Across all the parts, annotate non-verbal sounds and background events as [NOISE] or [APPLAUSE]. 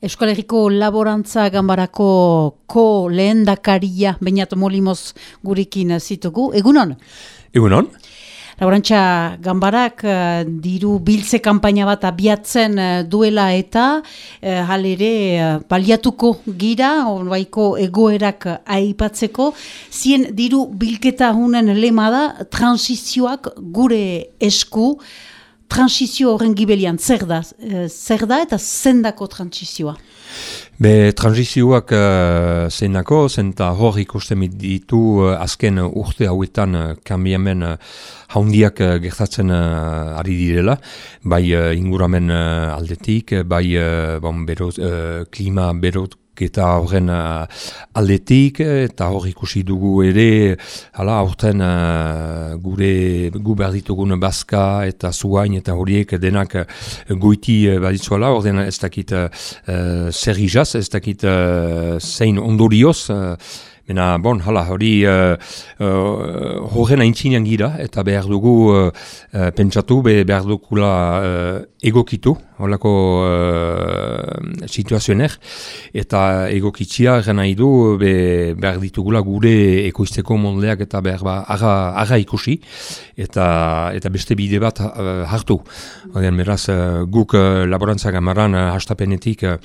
Euskal Herriko Laborantza Gambarako ko lehen dakaria, bainat molimoz gurekin zitugu. Egunon? Egunon? Laborantza Gambarak uh, diru biltze kanpaina bat abiatzen uh, duela eta uh, halere uh, baliatuko gira, onbaiko egoerak aipatzeko, zien diru bilketa hunen lema da transizioak gure esku, transizio horren gibelian, zer da? Eh, zer da eta zendako transizioa? Be, transizioak uh, zendako, zenta hor ikusten ditu uh, azken urte hauetan uh, kambiamen uh, haundiak uh, gertatzen uh, ari direla, bai uh, inguramen uh, aldetik, bai uh, bon, bero, uh, klima berot eta horren uh, aldetik, eta hor ikusi dugu ere, hala, aurten uh, gure gu behar bazka eta zuain eta horiek denak uh, goiti uh, baditzuela, hor ez dakit uh, zer izaz, ez dakit uh, zein ondorioz, uh, Bena, bon, hala, hori uh, uh, horren aintzinean gira, eta behar dugu uh, pentsatu, be, behar dugula uh, egokitu, horako uh, situazioner, eta egokitzia gana idu, be, behar ditugula gure ekoizteko moldeak eta behar ba, aga, aga ikusi, eta, eta beste bide bat uh, hartu. Oden, beraz, uh, guk uh, laborantza gamaran uh, hastapenetik uh,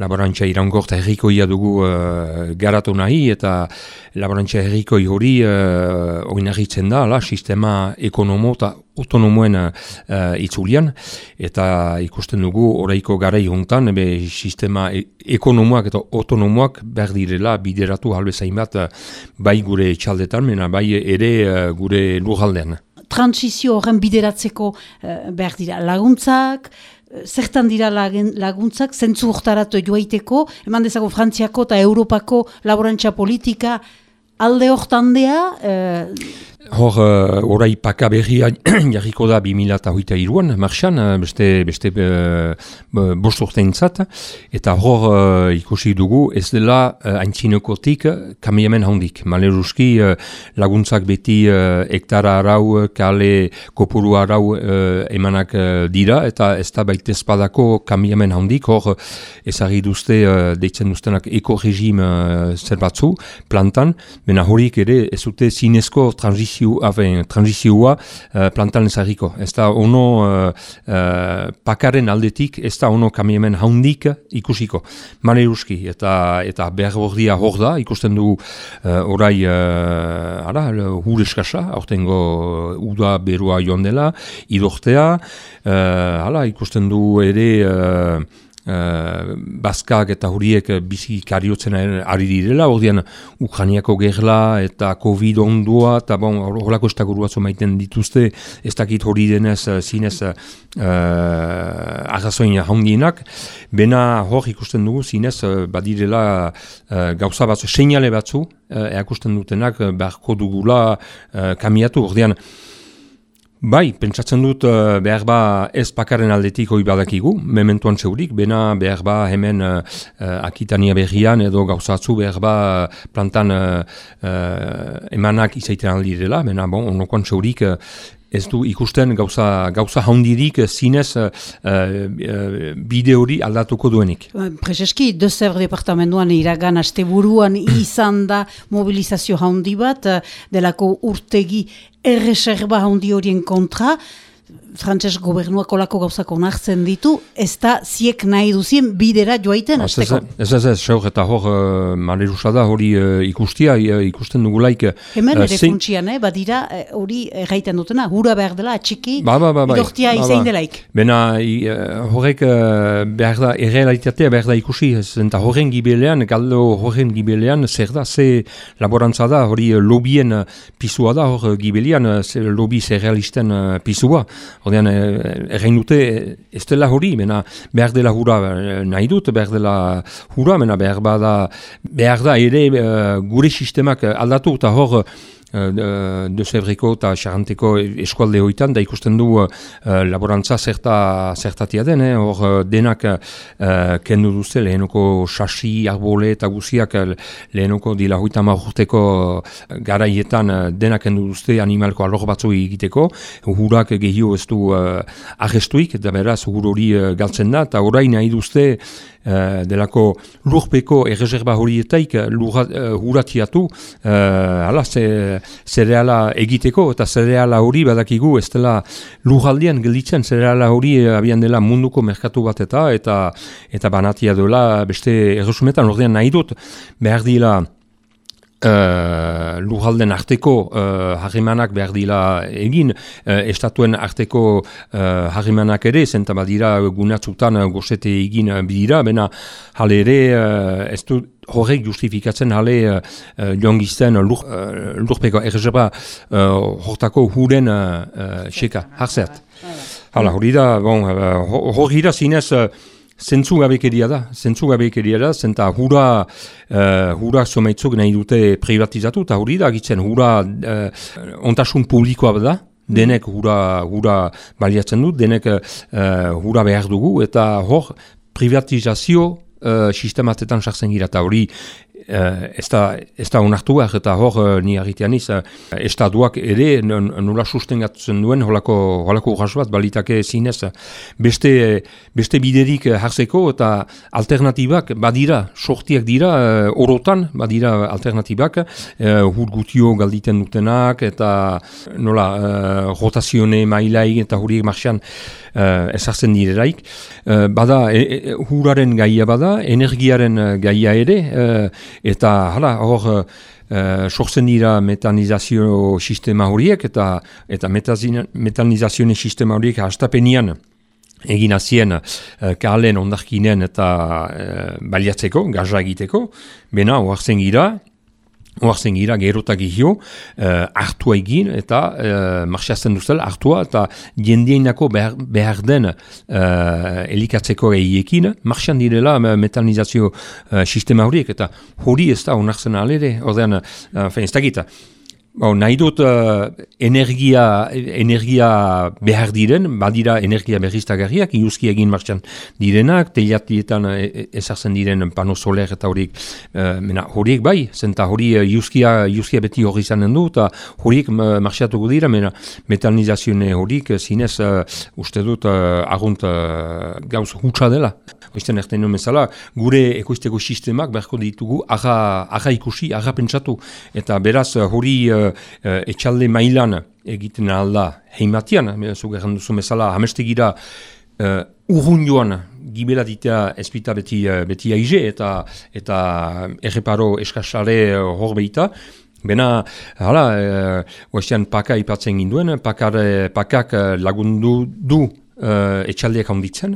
laborantza irangorta herrikoia dugu uh, garatu nahi, eta laborantza herrikoi hori uh, oinarritzen da, la, sistema ekonomo eta autonomoen uh, itzulian, eta ikusten dugu oraiko garai hontan, ebe sistema e ekonomoak eta autonomoak behar direla bideratu halbezain bat bai gure txaldetan, mena bai ere uh, gure lurraldean. Transizio horren bideratzeko uh, behar dira laguntzak, zertan dira laguntzak, zentzu hortaratu joaiteko, eman dezago Frantziako eta Europako laborantza politika. Alde hortandea, eh, Hor, uh, orai paka berria [CLEARS THROAT] jarriko da 2008 iruan, marxan, uh, beste, beste uh, bost eta hor uh, ikusi dugu ez dela uh, aintzinokotik kamiamen handik. Maleruski uh, laguntzak beti uh, hektara arau, kale kopuru arau uh, emanak uh, dira, eta ez da baita espadako kamiamen handik, hor ezagri duzte, uh, deitzen duztenak eko-regim uh, zer batzu, plantan, mena horik ere ez dute zinezko transizio transizio, transizioa uh, plantan ezagiko. Ez da ono uh, uh, pakaren aldetik, ez da ono kamiemen haundik ikusiko. Mane ruski, eta, eta behar hordia hor da, ikusten du uh, orai uh, ara, hur eskasa, aurtengo uda berua joan dela, idortea, uh, ala, ikusten du ere... Uh, Baskak eta huriek bizi kariotzen ari direla, ordean Ukraniako gerla eta Covid ondua, eta bon, horlako estakuruatzo maiten dituzte, ez dakit hori denez eh, zinez uh, agazoin jaundienak, bena hor ikusten dugu zinez badirela uh, gauza batzu, seinale batzu, uh, eakusten dutenak beharko dugula uh, kamiatu, ordean, Bai, pentsatzen dut uh, behar ba ez pakaren aldetik hoi badakigu, mementuan zeurik, bena behar ba hemen uh, akitania berrian edo gauzatzu behar ba plantan uh, emanak izaiten aldirela, bena bon, onokoan zeurik ez du ikusten gauza, gauza handirik zinez uh, uh, bide hori aldatuko duenik. Prezeski, dezer departamentuan iragan asteburuan [CLEARS THROAT] izan da mobilizazio handi bat, delako urtegi erreserba handi horien kontra, frantses gobernuak olako gauzak onartzen ditu, ez da ziek nahi duzien bidera joaiten azteko. Ez ez ez, ez, eta hor, uh, da hori uh, ikustia, uh, ikusten dugulaik... Hemen ere zein... funtsian, eh, badira hori erraiten dutena, hura behar dela, atxiki, ba, ba, ba, ba, idortia ba, ba. delaik. Bena, uh, horrek behar da, errealitatea behar da ikusi, eta horren gibelean, galdo horren gibelean, zer da, ze laborantza da, hori lobien pisua da, hor gibelean, uh, lobi zer realisten uh, pisua, Ordean, errein dute, ez dela hori, mena behar dela hura nahi dut, behar dela hura, mena behar, bada, behar da ere gure sistemak aldatu, eta hor, uh, de Zebriko eta Charanteko eskualde hoitan, da ikusten du uh, laborantza zerta, zertatia den, eh? hor denak uh, kendu duzte lehenoko sasi, arbole eta guziak lehenoko dila hoita marrurteko garaietan denak kendu duzte animalko alor batzu egiteko, hurak gehio ez du uh, arrestuik, eta beraz hur hori uh, galtzen da, eta orain nahi duzte delako lurpeko erreserba horietaik huratiatu hala, zereala egiteko eta zereala hori badakigu ez dela lurraldian gelditzen zereala hori abian dela munduko merkatu bat eta eta eta banatia duela beste erresumetan. Ordean nahi dut behar dila Uh, lujalden arteko uh, harrimanak behar dila egin, uh, estatuen arteko uh, harrimanak ere, zenta badira gunatzutan uh, gozete egin uh, bidira, bena jale ere uh, ez du horrek justifikatzen jale uh, joan gizten lur, uh, lurpeko errezeba uh, hortako huren uh, xeka, hartzat. Hala, hori da, bon, hori da zinez, zentzu gabekeria da, zentzu gabekeria da, zenta hura, uh, hura somaitzuk nahi dute privatizatu, eta hori da, gitzen hura uh, ontasun publikoa da, denek hura, hura baliatzen du, denek uh, hura behar dugu, eta hor privatizazio uh, sistematetan sartzen gira, eta hori uh, ez da onartu behar eta hor uh, ni agitean iz, uh, estatuak ere nola sustengatzen duen holako, holako bat balitake zinez beste, beste biderik hartzeko eta alternatibak badira, sortiak dira orotan badira alternatibak uh, hurgutio galditen dutenak eta nola uh, rotazione mailaik eta huriek marxan uh, ezartzen direraik. Uh, bada, e, e, huraren gaia bada, energiaren gaia ere, Eta hala, hor, uh, sortzen dira metanizazio sistema horiek eta eta metanizazio sistema horiek hastapenian egin azien uh, kalen ondarkinen eta uh, baliatzeko, gaza egiteko, bena, hoartzen gira, Oartzen gira, gerotak gihio, uh, hartua egin eta uh, marxatzen duzela hartua eta jendienako behar, behar den uh, elikatzeko egiekin, marxan direla metanizazio uh, sistema horiek eta hori ez da onartzen alere, ordean, uh, ez da. Bon, nahi dut uh, energia, energia behar diren, badira energia berriztagarriak, iuski egin martxan direnak, teiatietan e, e, ezartzen diren pano soler eta horiek, uh, mena, horiek bai, zenta hori iuskia, iuskia beti hori izanen du, eta horiek marxatuko dira, mena, metalnizazione horiek zinez uh, uste dut uh, agunt uh, gauz hutsa dela. Oizten erten nuen bezala, gure ekoizteko sistemak beharko ditugu aga, aga ikusi, aga pentsatu, eta beraz hori etxalde mailan egiten alda heimatian, zuk egin duzu bezala, hamestegira uh, urrun joan gibela ditea espita beti, uh, beti aize eta, eta erreparo eskasare hor behita, Bena, hala, e, paka ipatzen ginduen, pakar, pakak lagundu du e, etxaldeak handitzen,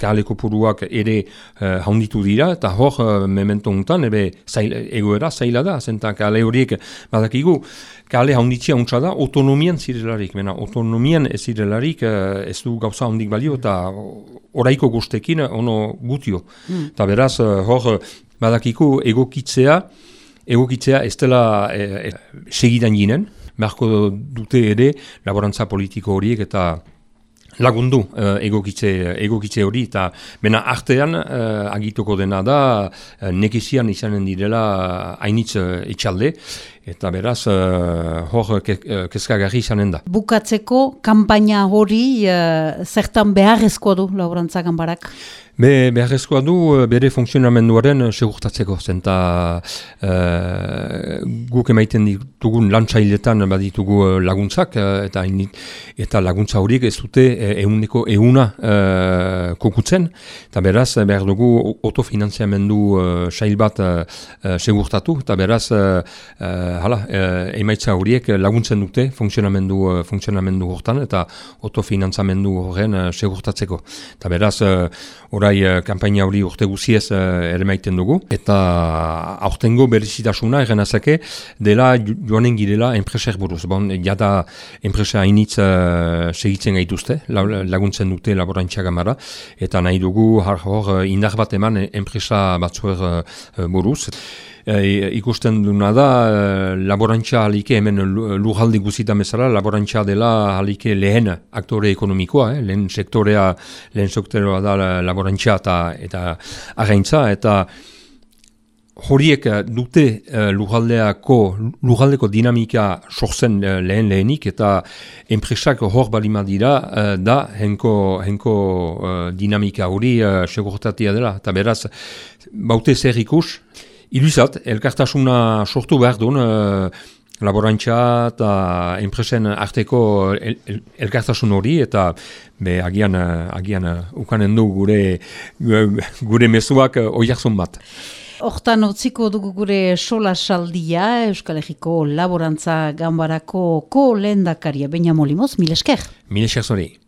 kaleko puruak ere uh, handitu dira, eta hor uh, memento untan, ebe zail, egoera zaila da, zenta kale horiek badakigu, kale handitzia untsa da, autonomian zirelarik, mena autonomian ez zirelarik uh, ez du gauza handik balio, eta oraiko guztekin ono gutio. Hmm. Eta beraz, uh, hor badakiku egokitzea, egokitzea ez dela e, e, segidan ginen, beharko dute ere laborantza politiko horiek eta lagundu uh, egokitze, egokitze hori, eta bena artean uh, agituko dena da uh, nekizian izanen direla hainitz etxalde, eta beraz uh, hor kezkagarri izanen da. Bukatzeko kampaina hori uh, zertan beharrezko du laborantza barak? Be, beharrezkoa du eh, bere funtzionamenduaren eh, segurtatzeko, zenta uh, guk emaiten ditugun lantzailetan baditugu laguntzak, eta eta laguntza horiek ez dute eguneko euna uh, kokutzen, eta beraz behar dugu autofinanziamendu uh, sail bat uh, segurtatu, eta beraz uh, hala, uh, emaitza horiek laguntzen dute funtzionamendu, uh, funtzionamendu hortan, eta autofinanziamendu horren uh, segurtatzeko. Eta beraz, uh, kampaina hori urte guziez uh, ere maiten dugu. Eta aurtengo berezitasuna egenazake dela joanen girela enpreser buruz. Bon, jada enpresa hainitz uh, segitzen gaituzte, laguntzen dute laborantza gamara. Eta nahi dugu har hor indar bat eman enpresa batzuer uh, buruz e, ikusten duna da e, laborantza halike hemen lujaldi guzita mesara, laborantza dela halike lehen aktore ekonomikoa, eh? lehen sektorea, lehen sektorea da laborantza eta, eta againtza, eta horiek dute uh, lugaldeko dinamika sortzen lehen lehenik eta enpresak hor balima dira da henko, henko dinamika hori segurtatia dela. Eta beraz, baute zer ikus, iluzat, elkartasuna sortu behar duen, laborantza eta enpresen arteko el, el, elkartasun hori eta be agian agian ukanen du gure gure mezuak oiarzun bat. Hortan utziko dugu gure sola saldia Euskal Herriko laborantza gambarako ko lendakaria Beña Molimoz, mil esker. Mil esker zori.